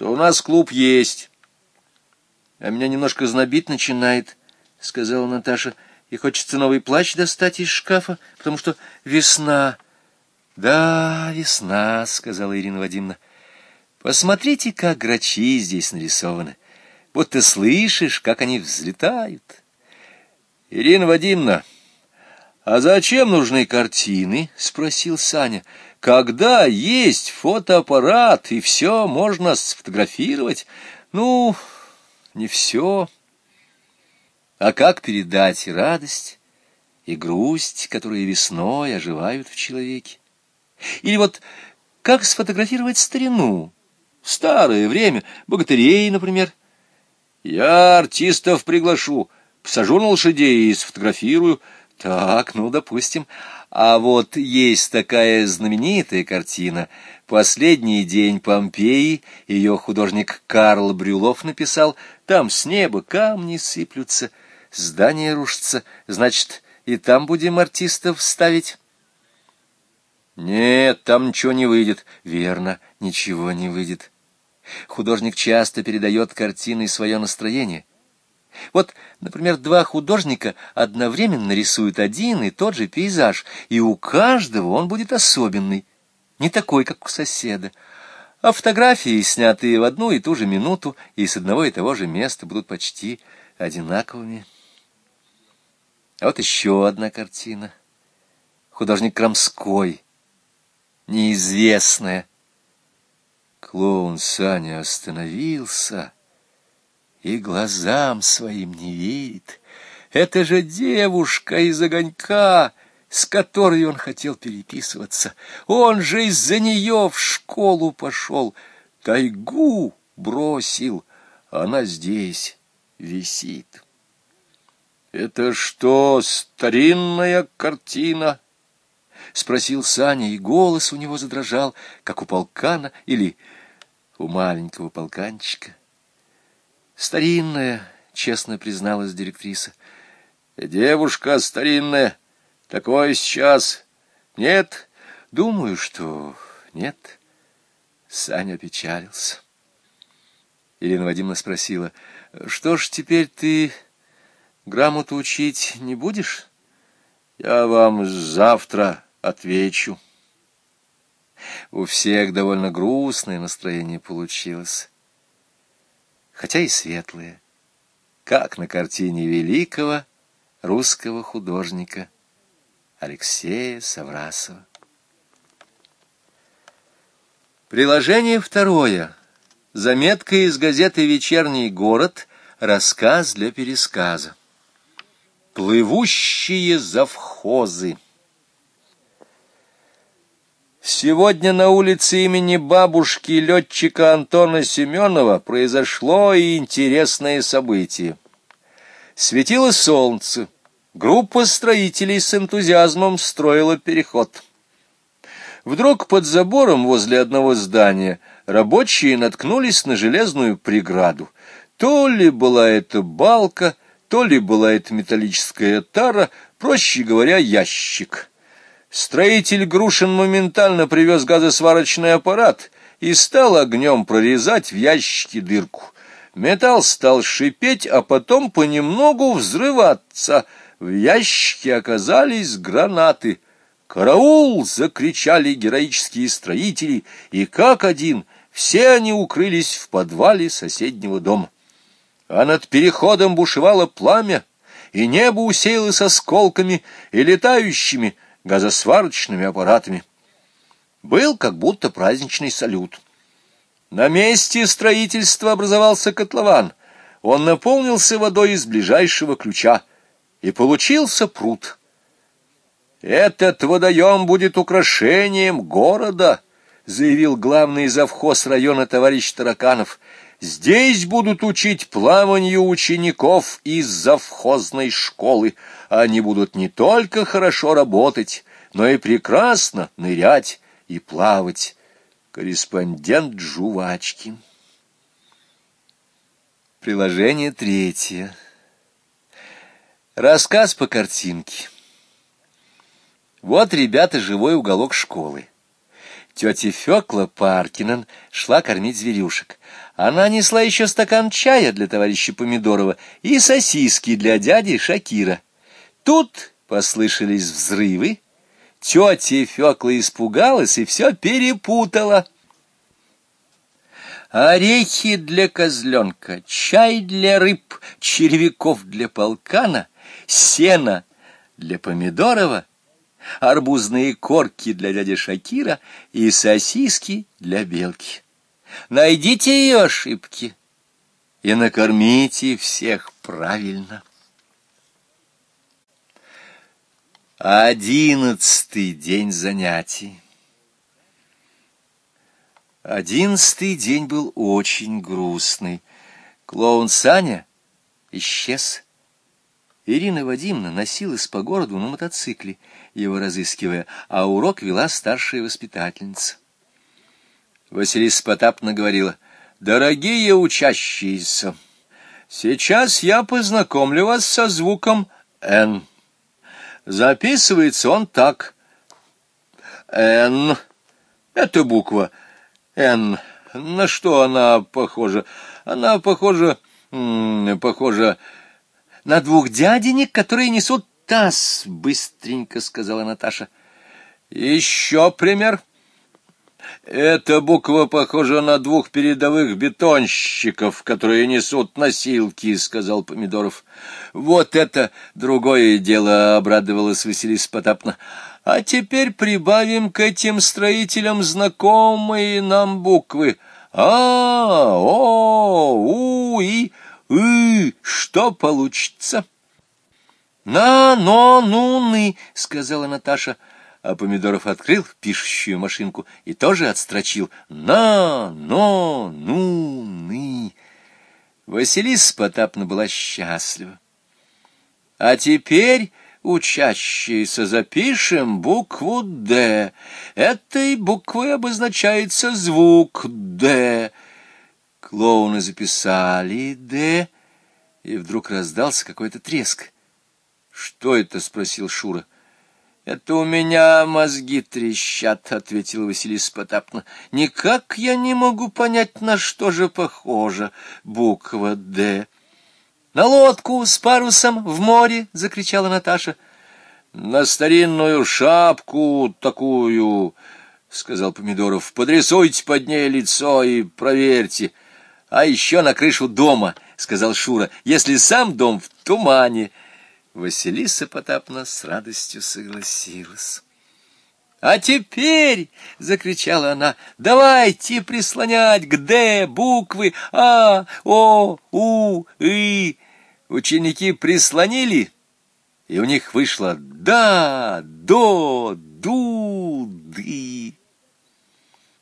что у нас клуб есть. А меня немножко знобить начинает, — сказала Наташа, — и хочется новый плащ достать из шкафа, потому что весна. Да, весна, — сказала Ирина Вадимовна. Посмотрите, как грачи здесь нарисованы. Будто слышишь, как они взлетают. Ирина Вадимовна, а зачем нужны картины? — спросил Саня. — когда есть фотоаппарат, и все можно сфотографировать, ну, не все. А как передать радость и грусть, которые весной оживают в человеке? Или вот как сфотографировать старину, старое время, богатырей, например? Я артистов приглашу, посажу на лошадей и сфотографирую. Так, ну, допустим... А вот есть такая знаменитая картина «Последний день Помпеи», ее художник Карл Брюлов написал, там с неба камни сыплются, здание рушится, значит, и там будем артистов ставить? Нет, там ничего не выйдет. Верно, ничего не выйдет. Художник часто передает картиной свое настроение. Вот, например, два художника одновременно рисуют один и тот же пейзаж, и у каждого он будет особенный, не такой, как у соседа. А фотографии, снятые в одну и ту же минуту и с одного и того же места, будут почти одинаковыми. А вот еще одна картина. Художник Крамской, неизвестная. Клоун Саня остановился и глазам своим не верит. Это же девушка из огонька, с которой он хотел переписываться. Он же из-за нее в школу пошел, тайгу бросил. Она здесь висит. «Это что, старинная картина?» — спросил Саня, и голос у него задрожал, как у полкана или у маленького полканчика. Старинная, честно призналась директриса. Девушка старинная, такое сейчас. Нет, думаю, что нет. Саня печалился. Елена Вадимовна спросила, что ж теперь ты грамоту учить не будешь? Я вам завтра отвечу. У всех довольно грустное настроение получилось хотя и светлые, как на картине великого русского художника Алексея Саврасова. Приложение второе. Заметка из газеты «Вечерний город», рассказ для пересказа. Плывущие завхозы. Сегодня на улице имени бабушки летчика Антона Семенова произошло и интересное событие. Светило солнце. Группа строителей с энтузиазмом строила переход. Вдруг под забором возле одного здания рабочие наткнулись на железную преграду. То ли была это балка, то ли была это металлическая тара, проще говоря, ящик. Строитель Грушин моментально привез газосварочный аппарат и стал огнем прорезать в ящике дырку. Металл стал шипеть, а потом понемногу взрываться. В ящике оказались гранаты. «Караул!» — закричали героические строители, и как один все они укрылись в подвале соседнего дома. А над переходом бушевало пламя, и небо усеялось осколками и летающими, газосварочными аппаратами. Был как будто праздничный салют. На месте строительства образовался котлован. Он наполнился водой из ближайшего ключа, и получился пруд. «Этот водоем будет украшением города», — заявил главный завхоз района товарищ Тараканов. «Здесь будут учить плаванию учеников из завхозной школы, они будут не только хорошо работать, но и прекрасно нырять и плавать. Корреспондент Жувачкин. Приложение третье. Рассказ по картинке. Вот, ребята, живой уголок школы. Тетя Фекла Паркинен шла кормить зверюшек. Она несла еще стакан чая для товарища Помидорова и сосиски для дяди Шакира. Тут послышались взрывы. Тетя Фекла испугалась и все перепутала. Орехи для козленка, чай для рыб, червяков для полкана, сено для Помидорова, арбузные корки для дяди Шакира и сосиски для белки. Найдите ее ошибки и накормите всех правильно. Одиннадцатый день занятий. Одиннадцатый день был очень грустный. Клоун Саня исчез. Ирина Вадимовна носилась по городу на мотоцикле, его разыскивая, а урок вела старшая воспитательница. Василиса Потапна говорила, «Дорогие учащиеся, сейчас я познакомлю вас со звуком «Н». Записывается он так. «Н» — это буква «Н». На что она похожа? Она похожа... похожа на двух дяденек, которые несут таз, — быстренько сказала Наташа. — Еще пример. Эта буква похожа на двух передовых бетонщиков, которые несут носилки, — сказал Помидоров. — Вот это другое дело, — обрадовалась Василиса Потапна. — А теперь прибавим к этим строителям знакомые нам буквы. А, О, У и «И, что получится?» «На, но, ну, ны», — сказала Наташа, а Помидоров открыл пишущую машинку и тоже отстрочил «на, но, ну, ны». Василиса Потапна была счастлива. «А теперь...» учащиеся, запишем букву «Д». Этой буквой обозначается звук «Д». Клоуны записали «Д», и вдруг раздался какой-то треск. «Что это?» — спросил Шура. «Это у меня мозги трещат», — ответил Василиса Потапна. «Никак я не могу понять, на что же похожа буква «Д». «На лодку с парусом в море!» — закричала Наташа. «На старинную шапку такую!» — сказал Помидоров. «Подрисуйте под ней лицо и проверьте». А еще на крышу дома, — сказал Шура, — если сам дом в тумане. Василиса Потапна с радостью согласилась. «А теперь, — закричала она, — давайте прислонять к «Д» буквы А, О, У, И». Ученики прислонили, и у них вышло «Да», «До», «Ду», «Ды».